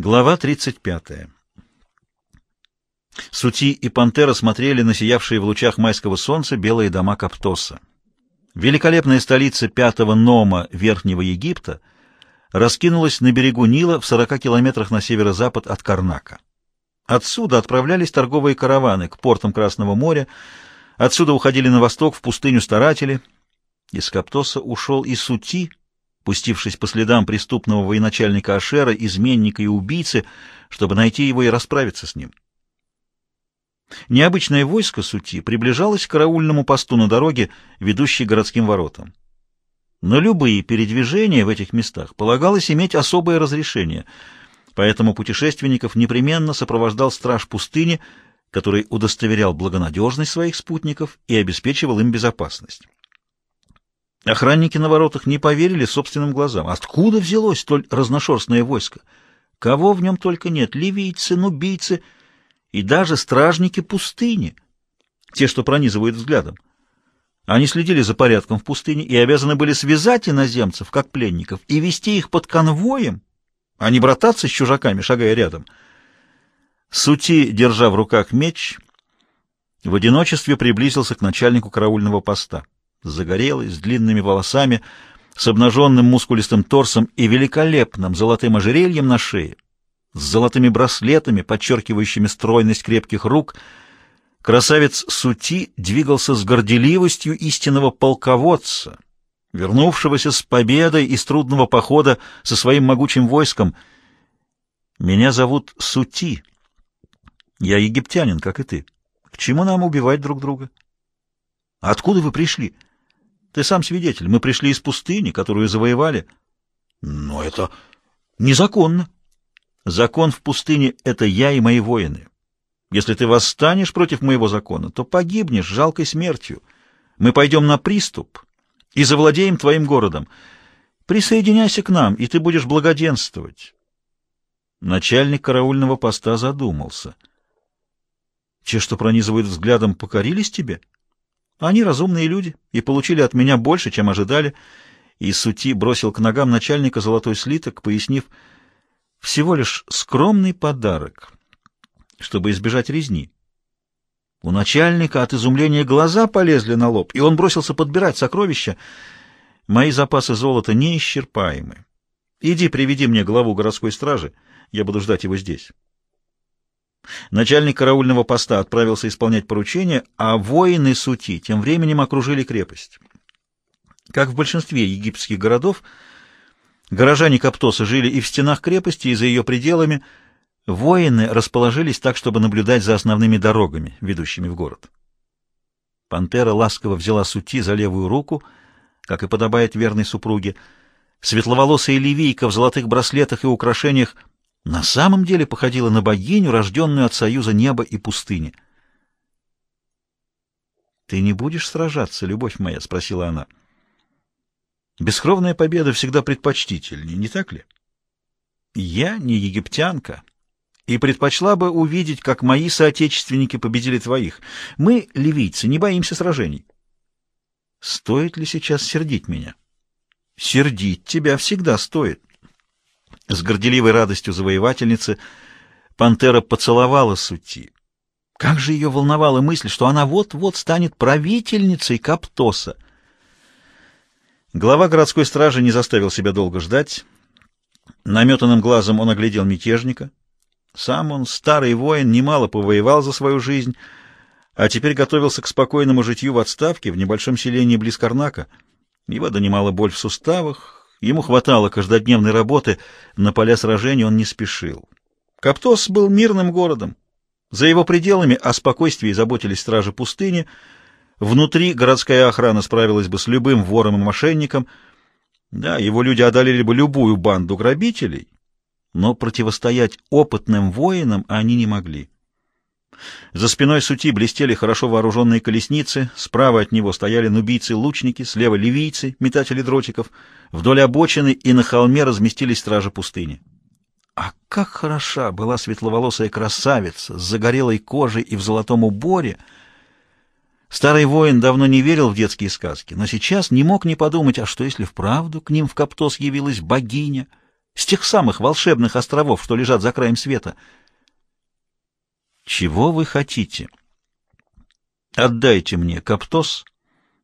Глава 35. Сути и Пантера смотрели на сиявшие в лучах майского солнца белые дома Каптоса. Великолепная столица пятого Нома Верхнего Египта раскинулась на берегу Нила в 40 километрах на северо-запад от Карнака. Отсюда отправлялись торговые караваны к портам Красного моря, отсюда уходили на восток в пустыню старатели. Из Каптоса ушел и Сути, пустившись по следам преступного военачальника Ашера, изменника и убийцы, чтобы найти его и расправиться с ним. Необычное войско Сути приближалось к караульному посту на дороге, ведущей к городским воротам. Но любые передвижения в этих местах полагалось иметь особое разрешение, поэтому путешественников непременно сопровождал страж пустыни, который удостоверял благонадежность своих спутников и обеспечивал им безопасность. Охранники на воротах не поверили собственным глазам. Откуда взялось столь разношерстное войско? Кого в нем только нет — ливийцы, нубийцы и даже стражники пустыни, те, что пронизывают взглядом. Они следили за порядком в пустыне и обязаны были связать иноземцев, как пленников, и вести их под конвоем, а не брататься с чужаками, шагая рядом. Сути, держа в руках меч, в одиночестве приблизился к начальнику караульного поста загорелый, с длинными волосами, с обнаженным мускулистым торсом и великолепным золотым ожерельем на шее, с золотыми браслетами, подчеркивающими стройность крепких рук, красавец Сути двигался с горделивостью истинного полководца, вернувшегося с победой из трудного похода со своим могучим войском. «Меня зовут Сути. Я египтянин, как и ты. К чему нам убивать друг друга?» «Откуда вы пришли?» Ты сам свидетель. Мы пришли из пустыни, которую завоевали. Но это незаконно. Закон в пустыне — это я и мои воины. Если ты восстанешь против моего закона, то погибнешь жалкой смертью. Мы пойдем на приступ и завладеем твоим городом. Присоединяйся к нам, и ты будешь благоденствовать. Начальник караульного поста задумался. Те, что пронизывают взглядом, покорились тебе? — они разумные люди и получили от меня больше, чем ожидали. И Сути бросил к ногам начальника золотой слиток, пояснив, всего лишь скромный подарок, чтобы избежать резни. У начальника от изумления глаза полезли на лоб, и он бросился подбирать сокровища. Мои запасы золота неисчерпаемы. Иди приведи мне главу городской стражи, я буду ждать его здесь. Начальник караульного поста отправился исполнять поручение, а воины Сути тем временем окружили крепость. Как в большинстве египетских городов, горожане Каптоса жили и в стенах крепости, и за ее пределами. Воины расположились так, чтобы наблюдать за основными дорогами, ведущими в город. Пантера ласково взяла Сути за левую руку, как и подобает верной супруге. Светловолосая ливийка в золотых браслетах и украшениях на самом деле походила на богиню, рожденную от союза неба и пустыни. «Ты не будешь сражаться, любовь моя?» — спросила она. «Бескровная победа всегда предпочтительнее, не так ли?» «Я не египтянка и предпочла бы увидеть, как мои соотечественники победили твоих. Мы, ливийцы, не боимся сражений». «Стоит ли сейчас сердить меня?» «Сердить тебя всегда стоит». С горделивой радостью завоевательницы пантера поцеловала Сути. Как же ее волновала мысль, что она вот-вот станет правительницей Каптоса. Глава городской стражи не заставил себя долго ждать. Наметанным глазом он оглядел мятежника. Сам он, старый воин, немало повоевал за свою жизнь, а теперь готовился к спокойному житью в отставке в небольшом селении близ Карнака. Его донимала боль в суставах, Ему хватало каждодневной работы, на поля сражений он не спешил. Каптос был мирным городом. За его пределами о спокойствии заботились стражи пустыни. Внутри городская охрана справилась бы с любым вором и мошенником. Да, его люди одолели бы любую банду грабителей, но противостоять опытным воинам они не могли. За спиной сути блестели хорошо вооруженные колесницы, справа от него стояли нубийцы-лучники, слева ливийцы, метатели дротиков, вдоль обочины и на холме разместились стражи пустыни. А как хороша была светловолосая красавица с загорелой кожей и в золотом уборе! Старый воин давно не верил в детские сказки, но сейчас не мог не подумать, а что если вправду к ним в Каптос явилась богиня, с тех самых волшебных островов, что лежат за краем света. Чего вы хотите? Отдайте мне Каптос,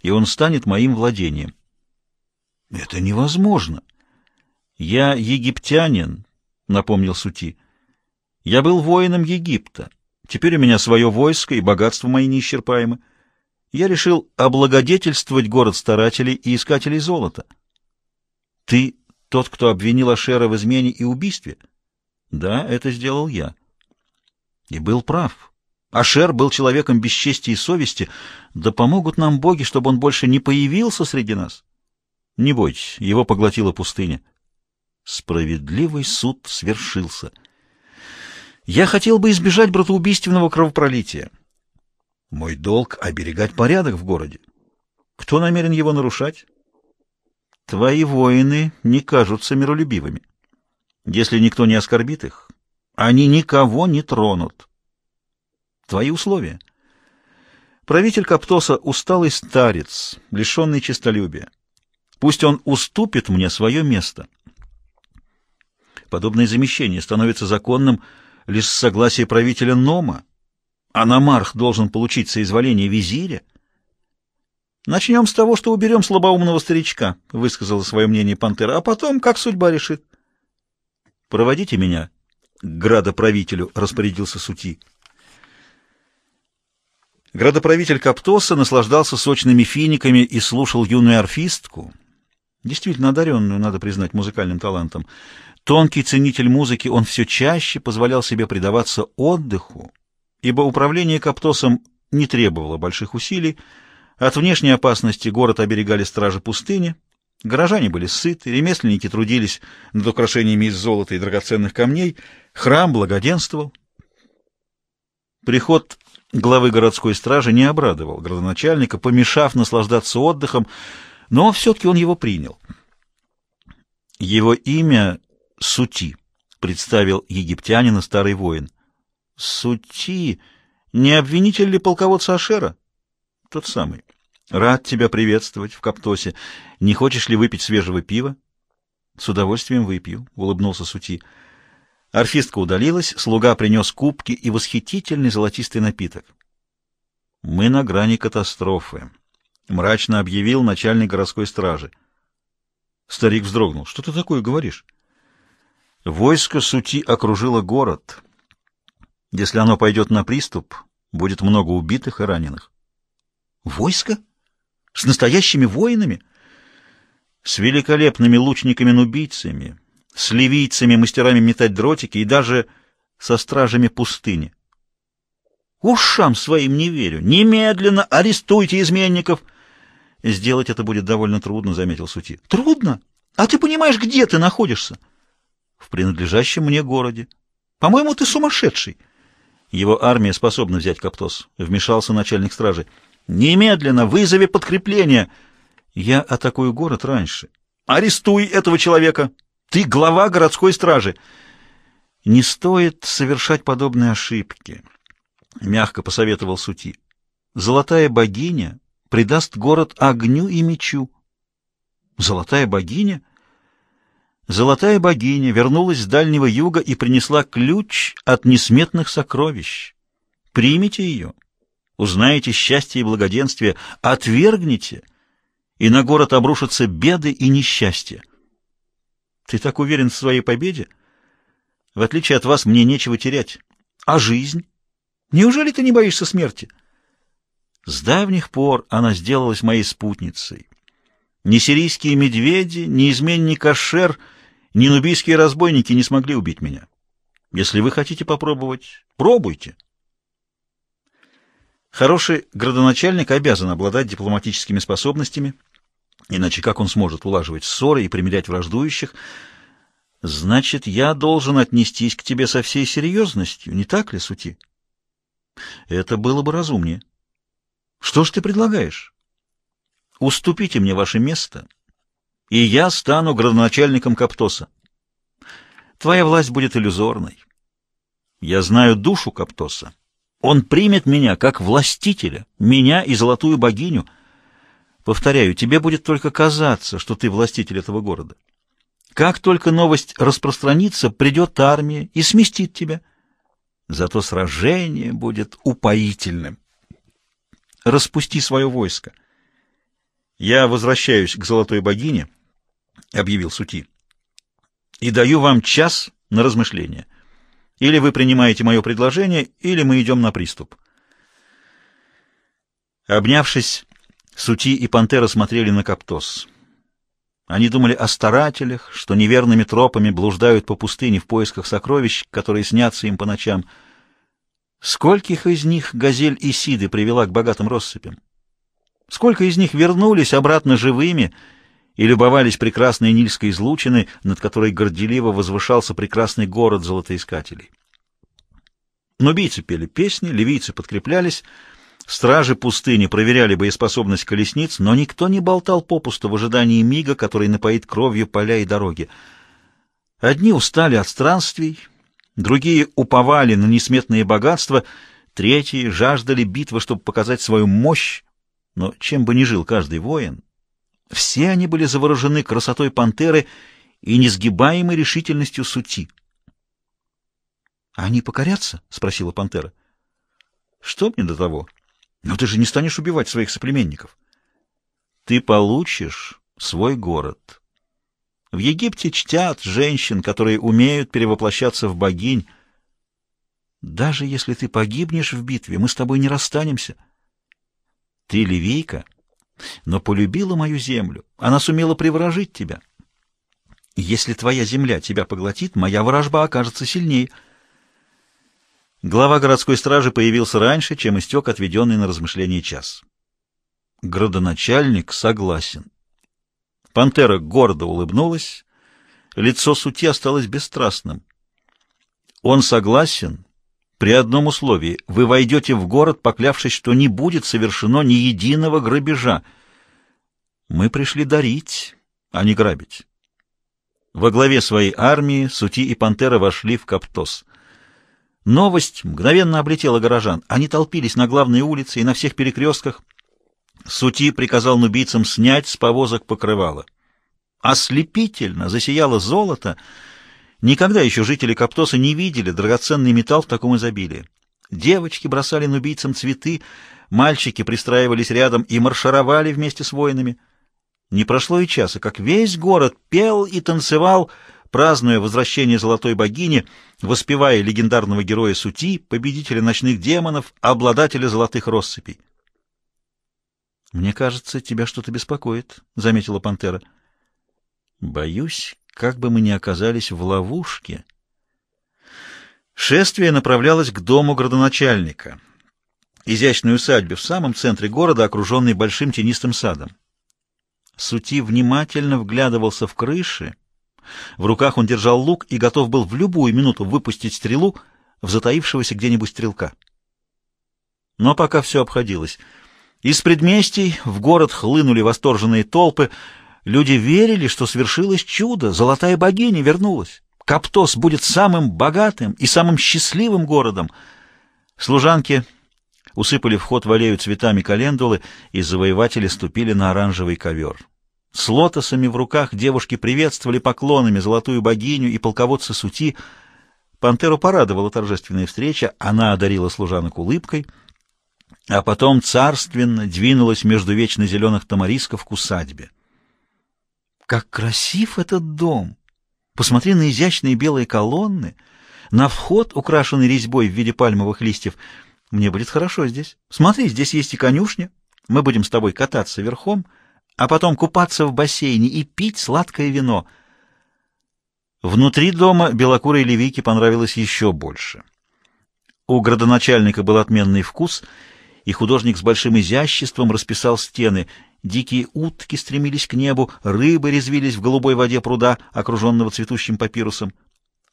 и он станет моим владением. Это невозможно. Я египтянин, напомнил Сути. Я был воином Египта. Теперь у меня свое войско, и богатства мои неисчерпаемы. Я решил облагодетельствовать город старателей и искателей золота. Ты тот, кто обвинил Ашера в измене и убийстве? Да, это сделал я. И был прав. Ашер был человеком без чести и совести. Да помогут нам боги, чтобы он больше не появился среди нас. Не бойтесь, его поглотила пустыня. Справедливый суд свершился. Я хотел бы избежать братоубийственного кровопролития. Мой долг — оберегать порядок в городе. Кто намерен его нарушать? Твои воины не кажутся миролюбивыми. Если никто не оскорбит их, они никого не тронут. Твои условия. Правитель Каптоса — усталый старец, лишенный честолюбия. Пусть он уступит мне свое место. Подобное замещение становится законным лишь с согласия правителя Нома, а Намарх должен получить соизволение визиря. «Начнем с того, что уберем слабоумного старичка», — высказала свое мнение пантера, — «а потом, как судьба решит». «Проводите меня градоправителю», — распорядился Сути. Градоправитель Каптоса наслаждался сочными финиками и слушал юную арфистку, действительно одаренную, надо признать, музыкальным талантом. Тонкий ценитель музыки, он все чаще позволял себе предаваться отдыху, ибо управление Каптосом не требовало больших усилий. От внешней опасности город оберегали стражи пустыни, горожане были сыты, ремесленники трудились над украшениями из золота и драгоценных камней, храм благоденствовал. Приход главы городской стражи не обрадовал градоначальника, помешав наслаждаться отдыхом, но все-таки он его принял. Его имя Сути, представил египтянина старый воин. Сути, не обвинитель ли полководца Ашера? Тот самый. Рад тебя приветствовать в Каптосе. Не хочешь ли выпить свежего пива? С удовольствием выпью, улыбнулся Сути. Орфистка удалилась, слуга принес кубки и восхитительный золотистый напиток. Мы на грани катастрофы, мрачно объявил начальник городской стражи. Старик вздрогнул. Что ты такое говоришь? Войско Сути окружило город. Если оно пойдет на приступ, будет много убитых и раненых. Войско? С настоящими воинами? С великолепными лучниками-нубийцами, с ливийцами, мастерами метать дротики и даже со стражами пустыни. Ушам своим не верю. Немедленно арестуйте изменников. Сделать это будет довольно трудно, заметил Сути. Трудно? А ты понимаешь, где ты находишься? в принадлежащем мне городе. По-моему, ты сумасшедший. Его армия способна взять Каптос, вмешался начальник стражи. Немедленно вызови подкрепление. Я атакую город раньше. Арестуй этого человека. Ты глава городской стражи. Не стоит совершать подобные ошибки, мягко посоветовал Сути. Золотая богиня придаст город огню и мечу. Золотая богиня? Золотая богиня вернулась с Дальнего Юга и принесла ключ от несметных сокровищ. Примите ее, узнаете счастье и благоденствие, отвергните, и на город обрушатся беды и несчастья. Ты так уверен в своей победе? В отличие от вас, мне нечего терять. А жизнь? Неужели ты не боишься смерти? С давних пор она сделалась моей спутницей. Ни сирийские медведи, ни изменник Ашер — ни нубийские разбойники не смогли убить меня. Если вы хотите попробовать, пробуйте. Хороший градоначальник обязан обладать дипломатическими способностями, иначе как он сможет улаживать ссоры и примирять враждующих? Значит, я должен отнестись к тебе со всей серьезностью, не так ли, Сути? Это было бы разумнее. Что ж ты предлагаешь? Уступите мне ваше место — и я стану градоначальником Каптоса. Твоя власть будет иллюзорной. Я знаю душу Каптоса. Он примет меня как властителя, меня и золотую богиню. Повторяю, тебе будет только казаться, что ты властитель этого города. Как только новость распространится, придет армия и сместит тебя. Зато сражение будет упоительным. Распусти свое войско. Я возвращаюсь к золотой богине, — объявил Сути, — и даю вам час на размышление. Или вы принимаете мое предложение, или мы идем на приступ. Обнявшись, Сути и Пантера смотрели на Каптос. Они думали о старателях, что неверными тропами блуждают по пустыне в поисках сокровищ, которые снятся им по ночам. Скольких из них Газель и Сиды привела к богатым россыпям? Сколько из них вернулись обратно живыми и любовались прекрасной Нильской излучиной, над которой горделиво возвышался прекрасный город золотоискателей? Нубийцы пели песни, ливийцы подкреплялись — Стражи пустыни проверяли боеспособность колесниц, но никто не болтал попусту в ожидании мига, который напоит кровью поля и дороги. Одни устали от странствий, другие уповали на несметные богатства, третьи жаждали битвы, чтобы показать свою мощь. Но чем бы ни жил каждый воин, все они были заворожены красотой пантеры и несгибаемой решительностью сути. — они покорятся? — спросила пантера. — Что мне до того? — но ты же не станешь убивать своих соплеменников. Ты получишь свой город. В Египте чтят женщин, которые умеют перевоплощаться в богинь. Даже если ты погибнешь в битве, мы с тобой не расстанемся. Ты ливийка, но полюбила мою землю. Она сумела приворожить тебя. Если твоя земля тебя поглотит, моя ворожба окажется сильнее — Глава городской стражи появился раньше, чем истек отведенный на размышление час. Градоначальник согласен. Пантера гордо улыбнулась, лицо сути осталось бесстрастным. Он согласен при одном условии. Вы войдете в город, поклявшись, что не будет совершено ни единого грабежа. Мы пришли дарить, а не грабить. Во главе своей армии Сути и Пантера вошли в Каптос. Новость мгновенно облетела горожан. Они толпились на главной улице и на всех перекрестках. Сути приказал нубийцам снять с повозок покрывало. Ослепительно засияло золото. Никогда еще жители Каптоса не видели драгоценный металл в таком изобилии. Девочки бросали нубийцам цветы, мальчики пристраивались рядом и маршировали вместе с воинами. Не прошло и часа, как весь город пел и танцевал, празднуя возвращение золотой богини, воспевая легендарного героя Сути, победителя ночных демонов, обладателя золотых россыпей. «Мне кажется, тебя что-то беспокоит», — заметила пантера. «Боюсь, как бы мы ни оказались в ловушке». Шествие направлялось к дому градоначальника, изящной усадьбе в самом центре города, окруженной большим тенистым садом. Сути внимательно вглядывался в крыши, в руках он держал лук и готов был в любую минуту выпустить стрелу в затаившегося где-нибудь стрелка. Но пока все обходилось. Из предместий в город хлынули восторженные толпы. Люди верили, что свершилось чудо, золотая богиня вернулась. Каптос будет самым богатым и самым счастливым городом. Служанки усыпали вход в аллею цветами календулы, и завоеватели ступили на оранжевый ковер. С лотосами в руках девушки приветствовали поклонами золотую богиню и полководца Сути. Пантеру порадовала торжественная встреча, она одарила служанок улыбкой, а потом царственно двинулась между вечно зеленых тамарисков к усадьбе. Как красив этот дом! Посмотри на изящные белые колонны, на вход, украшенный резьбой в виде пальмовых листьев. Мне будет хорошо здесь. Смотри, здесь есть и конюшня. Мы будем с тобой кататься верхом — а потом купаться в бассейне и пить сладкое вино. Внутри дома белокурой левийке понравилось еще больше. У градоначальника был отменный вкус, и художник с большим изяществом расписал стены. Дикие утки стремились к небу, рыбы резвились в голубой воде пруда, окруженного цветущим папирусом.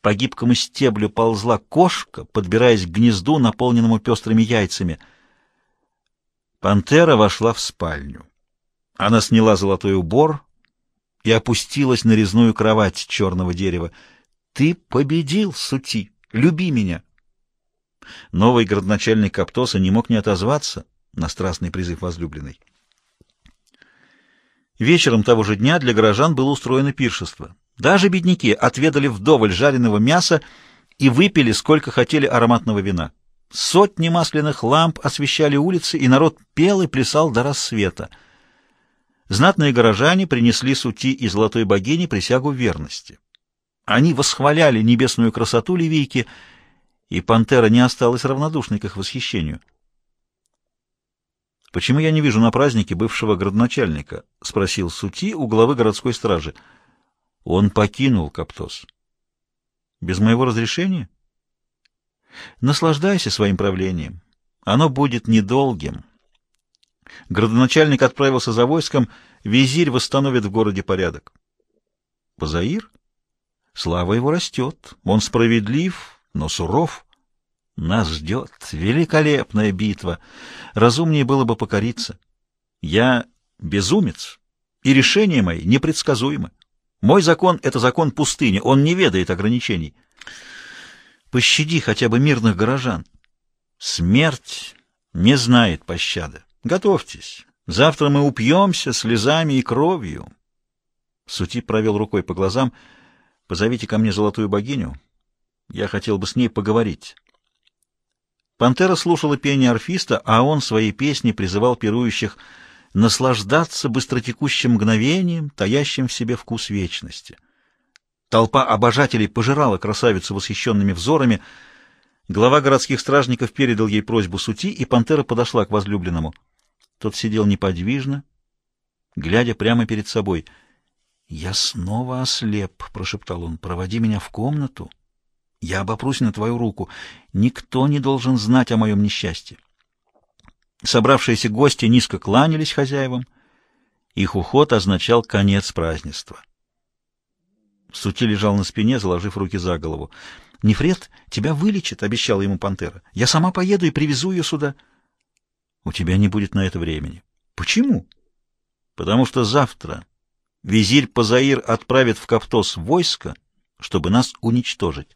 По гибкому стеблю ползла кошка, подбираясь к гнезду, наполненному пестрыми яйцами. Пантера вошла в спальню. Она сняла золотой убор и опустилась на резную кровать черного дерева. «Ты победил, Сути! Люби меня!» Новый городначальник Каптоса не мог не отозваться на страстный призыв возлюбленной. Вечером того же дня для горожан было устроено пиршество. Даже бедняки отведали вдоволь жареного мяса и выпили сколько хотели ароматного вина. Сотни масляных ламп освещали улицы, и народ пел и плясал до рассвета. Знатные горожане принесли сути и золотой богине присягу верности. Они восхваляли небесную красоту ливийки, и пантера не осталась равнодушной к их восхищению. «Почему я не вижу на празднике бывшего градоначальника?» — спросил Сути у главы городской стражи. «Он покинул Каптос». «Без моего разрешения?» «Наслаждайся своим правлением. Оно будет недолгим». Градоначальник отправился за войском, визирь восстановит в городе порядок. Позаир? Слава его растет. Он справедлив, но суров. Нас ждет великолепная битва. Разумнее было бы покориться. Я безумец, и решения мои непредсказуемы. Мой закон — это закон пустыни, он не ведает ограничений. Пощади хотя бы мирных горожан. Смерть не знает пощады. Готовьтесь. Завтра мы упьемся слезами и кровью. Сути провел рукой по глазам. Позовите ко мне золотую богиню. Я хотел бы с ней поговорить. Пантера слушала пение орфиста, а он своей песней призывал пирующих наслаждаться быстротекущим мгновением, таящим в себе вкус вечности. Толпа обожателей пожирала красавицу восхищенными взорами. Глава городских стражников передал ей просьбу сути, и пантера подошла к возлюбленному. Тот сидел неподвижно, глядя прямо перед собой. «Я снова ослеп», — прошептал он, — «проводи меня в комнату». Я обопрусь на твою руку. Никто не должен знать о моем несчастье. Собравшиеся гости низко кланялись хозяевам. Их уход означал конец празднества. Сути лежал на спине, заложив руки за голову. «Нефред тебя вылечит», — обещала ему пантера. «Я сама поеду и привезу ее сюда». «У тебя не будет на это времени». «Почему?» «Потому что завтра визирь Пазаир отправит в Каптос войско, чтобы нас уничтожить».